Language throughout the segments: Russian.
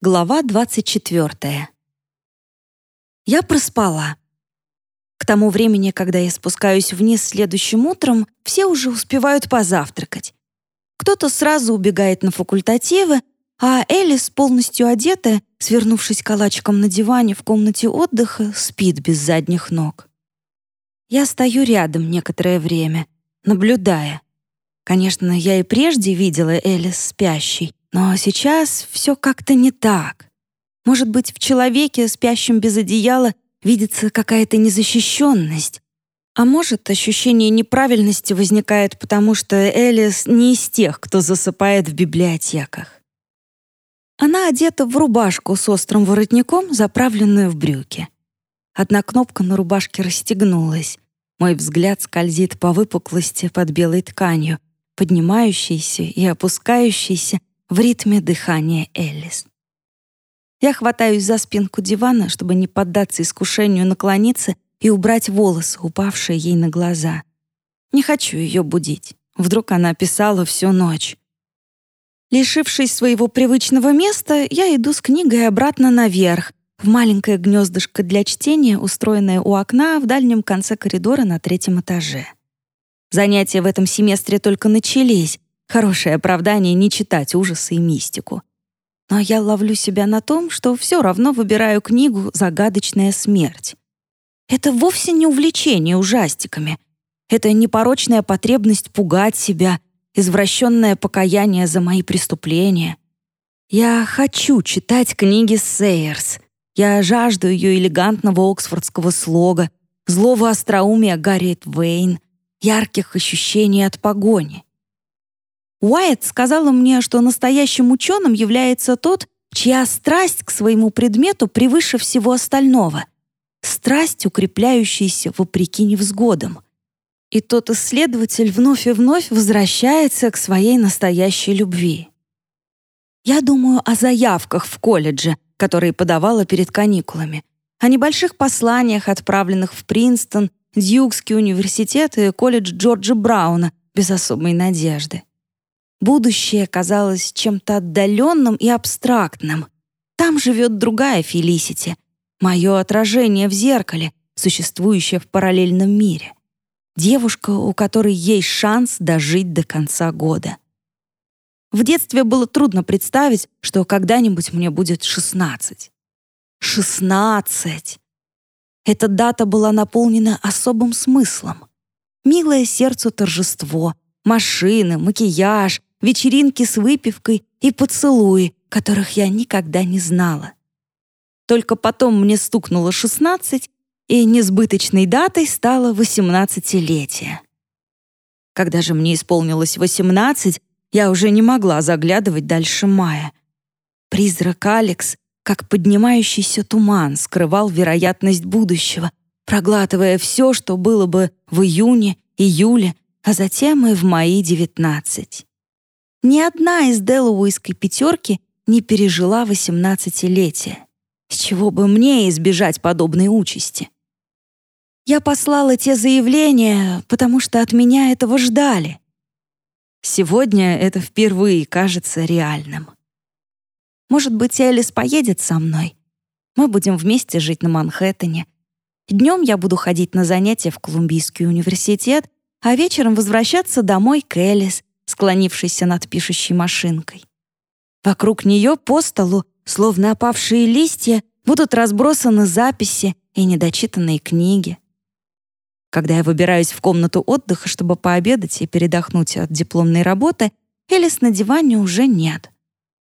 Глава 24. Я проспала. К тому времени, когда я спускаюсь вниз следующим утром, все уже успевают позавтракать. Кто-то сразу убегает на факультативы, а Элис, полностью одетая, свернувшись калачиком на диване в комнате отдыха, спит без задних ног. Я стою рядом некоторое время, наблюдая. Конечно, я и прежде видела Элис спящей, но сейчас все как-то не так. Может быть, в человеке, спящем без одеяла, видится какая-то незащищенность. А может, ощущение неправильности возникает потому, что Элис не из тех, кто засыпает в библиотеках. Она одета в рубашку с острым воротником, заправленную в брюки. Одна кнопка на рубашке расстегнулась. Мой взгляд скользит по выпуклости под белой тканью, поднимающейся и опускающейся в ритме дыхания Элис. Я хватаюсь за спинку дивана, чтобы не поддаться искушению наклониться и убрать волосы, упавшие ей на глаза. Не хочу ее будить. Вдруг она писала всю ночь. Лишившись своего привычного места, я иду с книгой обратно наверх, в маленькое гнездышко для чтения, устроенное у окна в дальнем конце коридора на третьем этаже. Занятия в этом семестре только начались, Хорошее оправдание не читать ужасы и мистику. Но я ловлю себя на том, что все равно выбираю книгу «Загадочная смерть». Это вовсе не увлечение ужастиками. Это непорочная потребность пугать себя, извращенное покаяние за мои преступления. Я хочу читать книги Сейерс. Я жажду ее элегантного оксфордского слога, злого остроумия Гарриет Вейн, ярких ощущений от погони. Уайт сказала мне, что настоящим ученым является тот, чья страсть к своему предмету превыше всего остального. Страсть, укрепляющаяся вопреки невзгодам. И тот исследователь вновь и вновь возвращается к своей настоящей любви. Я думаю о заявках в колледже, которые подавала перед каникулами, о небольших посланиях, отправленных в Принстон, Дьюкский университет и колледж Джорджа Брауна без особой надежды. Будущее казалось чем-то отдаленным и абстрактным. Там живет другая Фелисити, мое отражение в зеркале, существующее в параллельном мире. Девушка, у которой есть шанс дожить до конца года. В детстве было трудно представить, что когда-нибудь мне будет 16. 16! Эта дата была наполнена особым смыслом. Милое сердцу торжество, машины, макияж, вечеринки с выпивкой и поцелуи, которых я никогда не знала. Только потом мне стукнуло 16, и несбыточной датой стало 18-летие. Когда же мне исполнилось 18, я уже не могла заглядывать дальше мая. Призрак Алекс, как поднимающийся туман, скрывал вероятность будущего, проглатывая все, что было бы в июне, июле, а затем и в мои 19. Ни одна из Делуэйской пятерки не пережила восемнадцатилетие. С чего бы мне избежать подобной участи? Я послала те заявления, потому что от меня этого ждали. Сегодня это впервые кажется реальным. Может быть, Элис поедет со мной? Мы будем вместе жить на Манхэттене. Днем я буду ходить на занятия в Колумбийский университет, а вечером возвращаться домой к Элис, склонившейся над пишущей машинкой. Вокруг нее по столу, словно опавшие листья, будут разбросаны записи и недочитанные книги. Когда я выбираюсь в комнату отдыха, чтобы пообедать и передохнуть от дипломной работы, Элис на диване уже нет.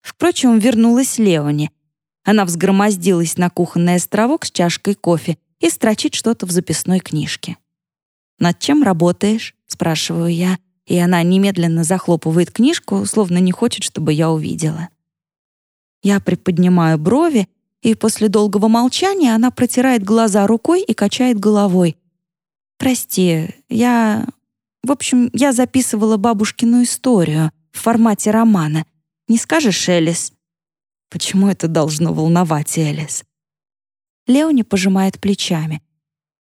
Впрочем, вернулась Леони. Она взгромоздилась на кухонный островок с чашкой кофе и строчит что-то в записной книжке. «Над чем работаешь?» — спрашиваю я, и она немедленно захлопывает книжку, словно не хочет, чтобы я увидела. Я приподнимаю брови, и после долгого молчания она протирает глаза рукой и качает головой. «Прости, я... В общем, я записывала бабушкину историю в формате романа. Не скажешь, Элис?» «Почему это должно волновать Элис?» Леони пожимает плечами.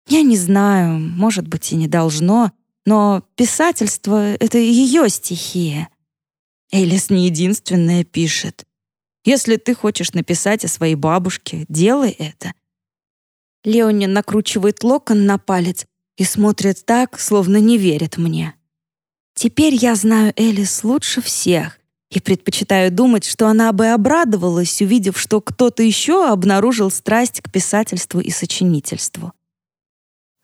«Я не знаю, может быть, и не должно. Но писательство — это ее стихия. Элис не единственная пишет. Если ты хочешь написать о своей бабушке, делай это». Леони накручивает локон на палец и смотрит так, словно не верит мне. Теперь я знаю Элис лучше всех и предпочитаю думать, что она бы обрадовалась, увидев, что кто-то еще обнаружил страсть к писательству и сочинительству.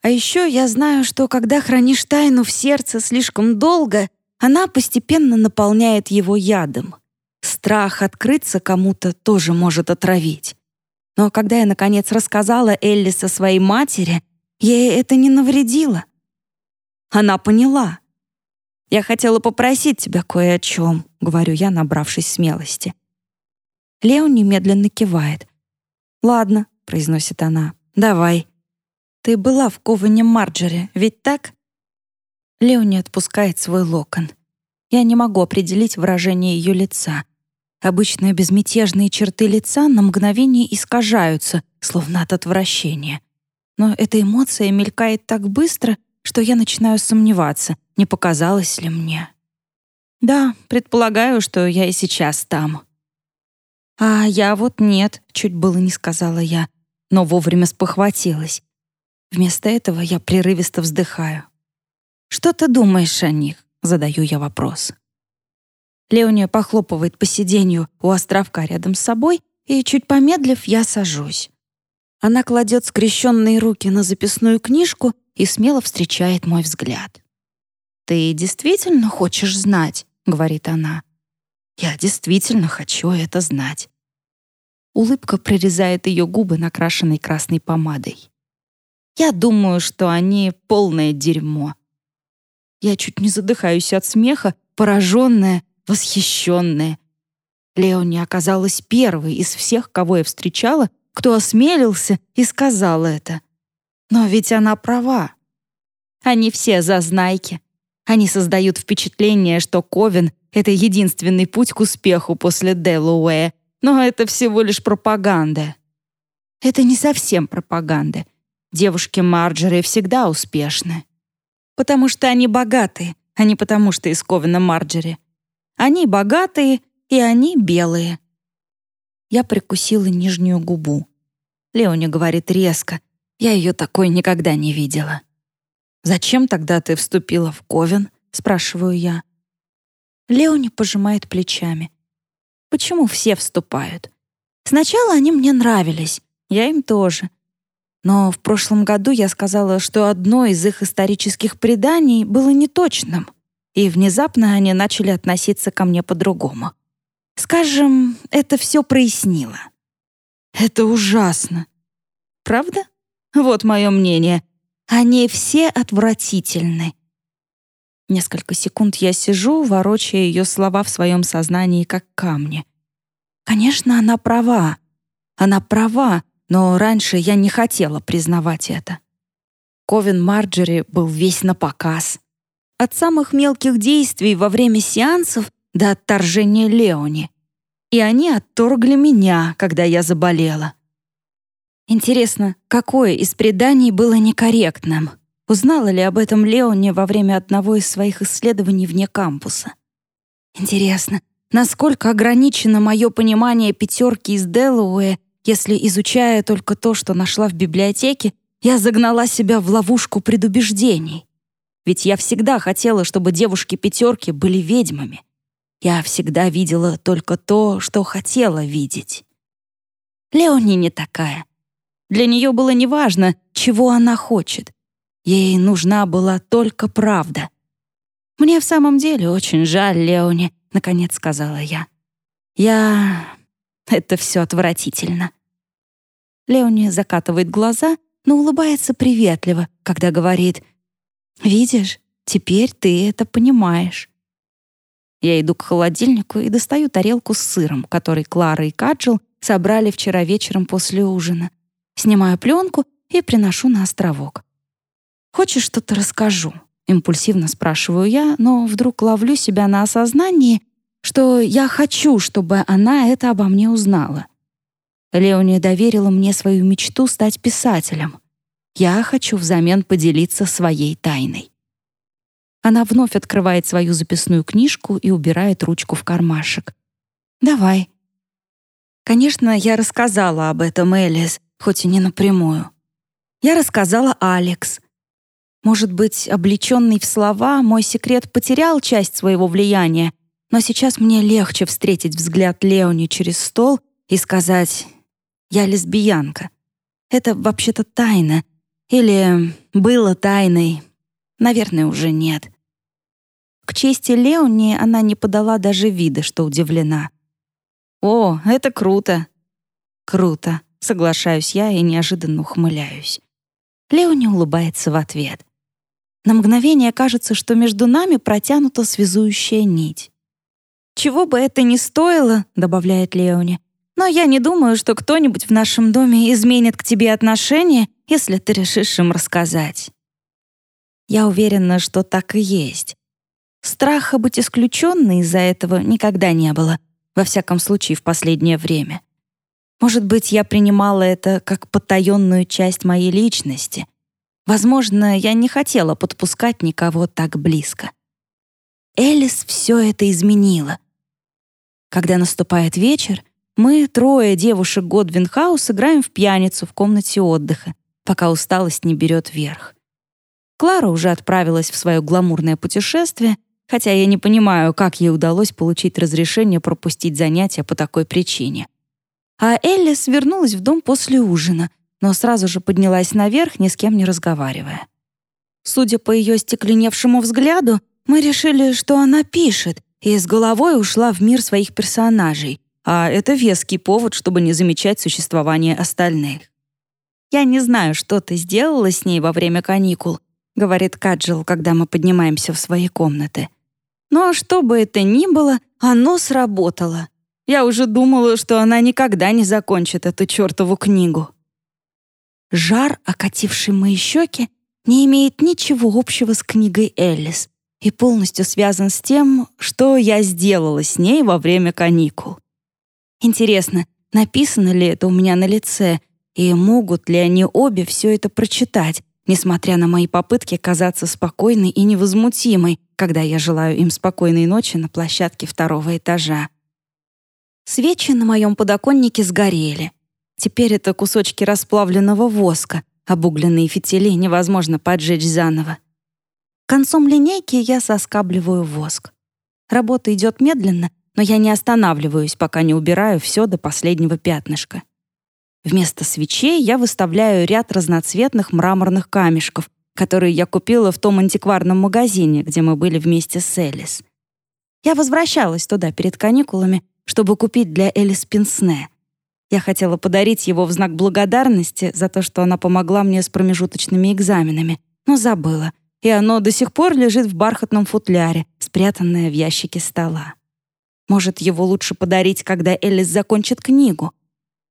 А еще я знаю, что когда хранишь тайну в сердце слишком долго, она постепенно наполняет его ядом. Страх открыться кому-то тоже может отравить. Но когда я, наконец, рассказала Элли со своей матери, ей это не навредило. Она поняла — «Я хотела попросить тебя кое о чем», — говорю я, набравшись смелости. Лео немедленно кивает. «Ладно», — произносит она, — «давай». «Ты была в коване Марджери, ведь так?» Лео не отпускает свой локон. Я не могу определить выражение ее лица. Обычно безмятежные черты лица на мгновение искажаются, словно от отвращения. Но эта эмоция мелькает так быстро, что я начинаю сомневаться, не показалось ли мне. Да, предполагаю, что я и сейчас там. А я вот нет, чуть было не сказала я, но вовремя спохватилась. Вместо этого я прерывисто вздыхаю. «Что ты думаешь о них?» — задаю я вопрос. Леония похлопывает по сиденью у островка рядом с собой, и, чуть помедлив, я сажусь. Она кладет скрещенные руки на записную книжку и смело встречает мой взгляд. «Ты действительно хочешь знать?» — говорит она. «Я действительно хочу это знать». Улыбка прорезает ее губы, накрашенной красной помадой. «Я думаю, что они полное дерьмо». Я чуть не задыхаюсь от смеха, пораженная, восхищенная. Леони оказалась первой из всех, кого я встречала, кто осмелился и сказал это. Но ведь она права. Они все зазнайки. Они создают впечатление, что Ковен — это единственный путь к успеху после Делуэя, но это всего лишь пропаганда. Это не совсем пропаганда. Девушки Марджери всегда успешны. Потому что они богатые, а не потому что из Ковена Марджери. Они богатые, и они белые. Я прикусила нижнюю губу. Леоня говорит резко. Я ее такой никогда не видела. «Зачем тогда ты вступила в Ковен?» — спрашиваю я. Леони пожимает плечами. «Почему все вступают? Сначала они мне нравились, я им тоже. Но в прошлом году я сказала, что одно из их исторических преданий было неточным, и внезапно они начали относиться ко мне по-другому. Скажем, это все прояснило. Это ужасно. Правда? Вот мое мнение. Они все отвратительны. Несколько секунд я сижу, ворочая ее слова в своем сознании, как камни. Конечно, она права. Она права, но раньше я не хотела признавать это. Ковен Марджери был весь на показ. От самых мелких действий во время сеансов до отторжения Леони. И они отторгли меня, когда я заболела. Интересно, какое из преданий было некорректным? Узнала ли об этом Леоне во время одного из своих исследований вне кампуса? Интересно, насколько ограничено мое понимание пятерки из Делауэ, если, изучая только то, что нашла в библиотеке, я загнала себя в ловушку предубеждений. Ведь я всегда хотела, чтобы девушки-пятерки были ведьмами. Я всегда видела только то, что хотела видеть. Леони не такая. Для нее было неважно, чего она хочет. Ей нужна была только правда. «Мне в самом деле очень жаль, Леони», — наконец сказала я. «Я... это все отвратительно». Леони закатывает глаза, но улыбается приветливо, когда говорит «Видишь, теперь ты это понимаешь». Я иду к холодильнику и достаю тарелку с сыром, который Клара и Каджил собрали вчера вечером после ужина снимаю пленку и приношу на островок. «Хочешь, что-то расскажу?» — импульсивно спрашиваю я, но вдруг ловлю себя на осознании, что я хочу, чтобы она это обо мне узнала. Леония доверила мне свою мечту стать писателем. Я хочу взамен поделиться своей тайной. Она вновь открывает свою записную книжку и убирает ручку в кармашек. «Давай». Конечно, я рассказала об этом Элис, хоть и не напрямую. Я рассказала Алекс. Может быть, облеченный в слова, мой секрет потерял часть своего влияния, но сейчас мне легче встретить взгляд Леони через стол и сказать «Я лесбиянка». Это вообще-то тайна. Или было тайной. Наверное, уже нет. К чести Леони она не подала даже вида, что удивлена. «О, это круто!» «Круто», — соглашаюсь я и неожиданно ухмыляюсь. Леони улыбается в ответ. На мгновение кажется, что между нами протянута связующая нить. «Чего бы это ни стоило», — добавляет Леони, «но я не думаю, что кто-нибудь в нашем доме изменит к тебе отношение, если ты решишь им рассказать». Я уверена, что так и есть. Страха быть исключенной из-за этого никогда не было, во всяком случае в последнее время. Может быть, я принимала это как потаенную часть моей личности. Возможно, я не хотела подпускать никого так близко. Элис все это изменила. Когда наступает вечер, мы, трое девушек Годвинхаус, играем в пьяницу в комнате отдыха, пока усталость не берет верх. Клара уже отправилась в свое гламурное путешествие, хотя я не понимаю, как ей удалось получить разрешение пропустить занятия по такой причине. А Эллис вернулась в дом после ужина, но сразу же поднялась наверх, ни с кем не разговаривая. Судя по ее стекленевшему взгляду, мы решили, что она пишет, и с головой ушла в мир своих персонажей, а это веский повод, чтобы не замечать существование остальных. «Я не знаю, что ты сделала с ней во время каникул», — говорит Каджил, когда мы поднимаемся в свои комнаты. «Но что бы это ни было, оно сработало. Я уже думала, что она никогда не закончит эту чертову книгу». Жар, окативший мои щеки, не имеет ничего общего с книгой Эллис и полностью связан с тем, что я сделала с ней во время каникул. Интересно, написано ли это у меня на лице, и могут ли они обе все это прочитать, несмотря на мои попытки казаться спокойной и невозмутимой, когда я желаю им спокойной ночи на площадке второго этажа. Свечи на моем подоконнике сгорели. Теперь это кусочки расплавленного воска, обугленные фитили невозможно поджечь заново. Концом линейки я соскабливаю воск. Работа идет медленно, но я не останавливаюсь, пока не убираю все до последнего пятнышка. Вместо свечей я выставляю ряд разноцветных мраморных камешков, которые я купила в том антикварном магазине, где мы были вместе с Элис. Я возвращалась туда перед каникулами, чтобы купить для Элис пенсне. Я хотела подарить его в знак благодарности за то, что она помогла мне с промежуточными экзаменами, но забыла, и оно до сих пор лежит в бархатном футляре, спрятанное в ящике стола. Может, его лучше подарить, когда Элис закончит книгу —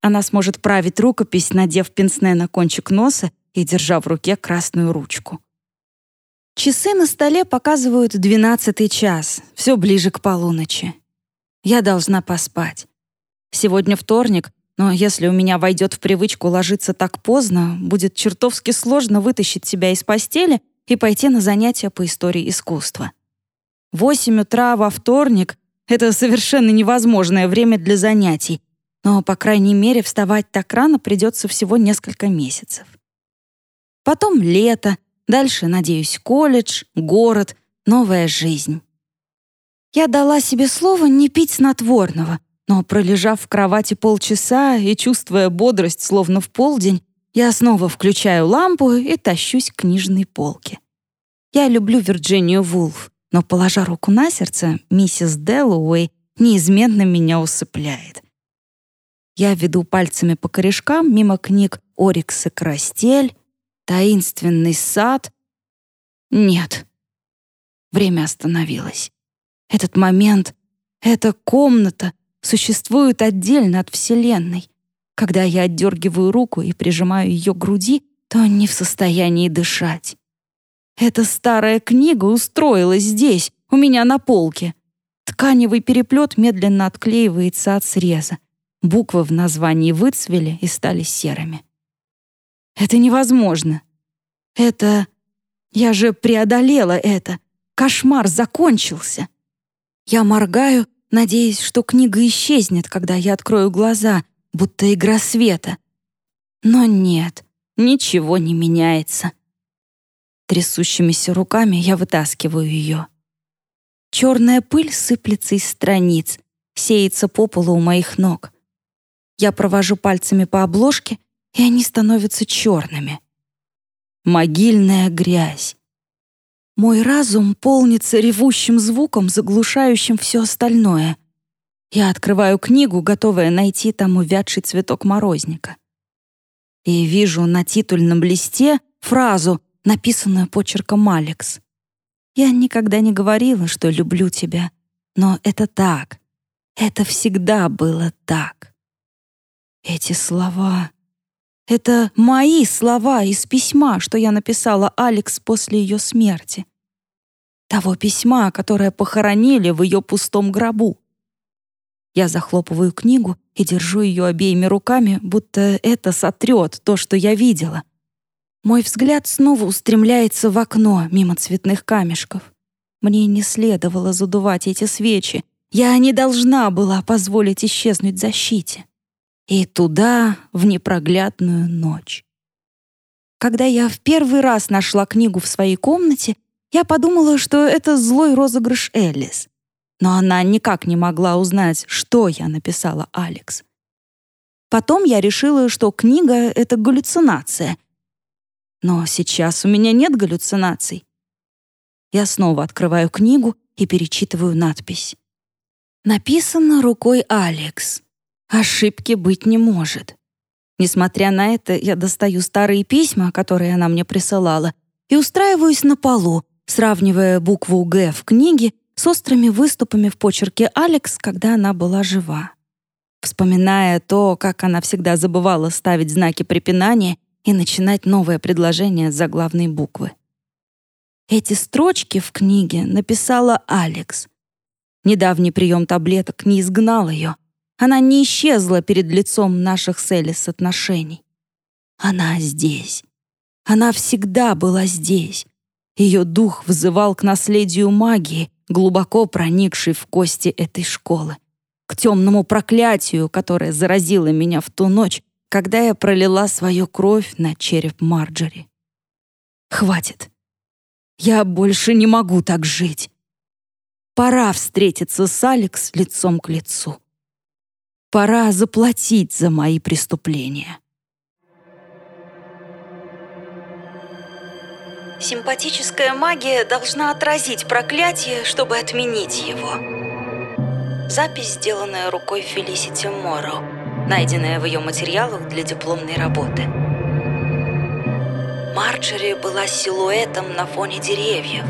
она сможет править рукопись, надев пенсне на кончик носа и держа в руке красную ручку. Часы на столе показывают двенадцатый час, все ближе к полуночи. Я должна поспать. Сегодня вторник, но если у меня войдет в привычку ложиться так поздно, будет чертовски сложно вытащить себя из постели и пойти на занятия по истории искусства. Восемь утра во вторник — это совершенно невозможное время для занятий, но, по крайней мере, вставать так рано придется всего несколько месяцев. Потом лето, дальше, надеюсь, колледж, город, новая жизнь. Я дала себе слово не пить снотворного, но, пролежав в кровати полчаса и чувствуя бодрость, словно в полдень, я снова включаю лампу и тащусь к книжной полке. Я люблю Вирджинию Вулф, но, положа руку на сердце, миссис Дэллоуэй неизменно меня усыпляет. Я веду пальцами по корешкам мимо книг «Орикс и Крастель», «Таинственный сад». Нет. Время остановилось. Этот момент, эта комната существуют отдельно от Вселенной. Когда я отдергиваю руку и прижимаю ее к груди, то не в состоянии дышать. Эта старая книга устроилась здесь, у меня на полке. Тканевый переплет медленно отклеивается от среза. Буквы в названии выцвели и стали серыми. Это невозможно. Это... Я же преодолела это. Кошмар закончился. Я моргаю, надеясь, что книга исчезнет, когда я открою глаза, будто игра света. Но нет, ничего не меняется. Трясущимися руками я вытаскиваю ее. Черная пыль сыплется из страниц, сеется по полу у моих ног. Я провожу пальцами по обложке, и они становятся черными. Могильная грязь. Мой разум полнится ревущим звуком, заглушающим все остальное. Я открываю книгу, готовая найти там увядший цветок морозника. И вижу на титульном листе фразу, написанную почерком Алекс. «Я никогда не говорила, что люблю тебя, но это так. Это всегда было так». Эти слова... Это мои слова из письма, что я написала Алекс после ее смерти. Того письма, которое похоронили в ее пустом гробу. Я захлопываю книгу и держу ее обеими руками, будто это сотрет то, что я видела. Мой взгляд снова устремляется в окно мимо цветных камешков. Мне не следовало задувать эти свечи. Я не должна была позволить исчезнуть защите и туда, в непроглядную ночь. Когда я в первый раз нашла книгу в своей комнате, я подумала, что это злой розыгрыш Элис. Но она никак не могла узнать, что я написала Алекс. Потом я решила, что книга — это галлюцинация. Но сейчас у меня нет галлюцинаций. Я снова открываю книгу и перечитываю надпись. Написано рукой Алекс. Ошибки быть не может. Несмотря на это, я достаю старые письма, которые она мне присылала, и устраиваюсь на полу, сравнивая букву «Г» в книге с острыми выступами в почерке Алекс, когда она была жива. Вспоминая то, как она всегда забывала ставить знаки препинания и начинать новое предложение с заглавной буквы. Эти строчки в книге написала Алекс. Недавний прием таблеток не изгнал ее, она не исчезла перед лицом наших с Элис отношений. Она здесь. Она всегда была здесь. Ее дух вызывал к наследию магии, глубоко проникшей в кости этой школы, к темному проклятию, которое заразило меня в ту ночь, когда я пролила свою кровь на череп Марджери. Хватит. Я больше не могу так жить. Пора встретиться с Алекс лицом к лицу. Пора заплатить за мои преступления. Симпатическая магия должна отразить проклятие, чтобы отменить его. Запись, сделанная рукой Фелисити Морроу, найденная в ее материалах для дипломной работы. Марджери была силуэтом на фоне деревьев.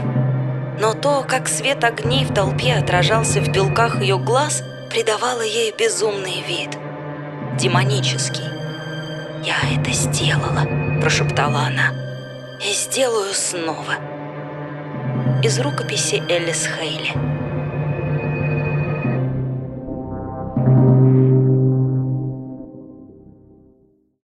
Но то, как свет огней в толпе отражался в белках ее глаз – придавало ей безумный вид. Демонический. «Я это сделала», – прошептала она. «И сделаю снова». Из рукописи Элис Хейли.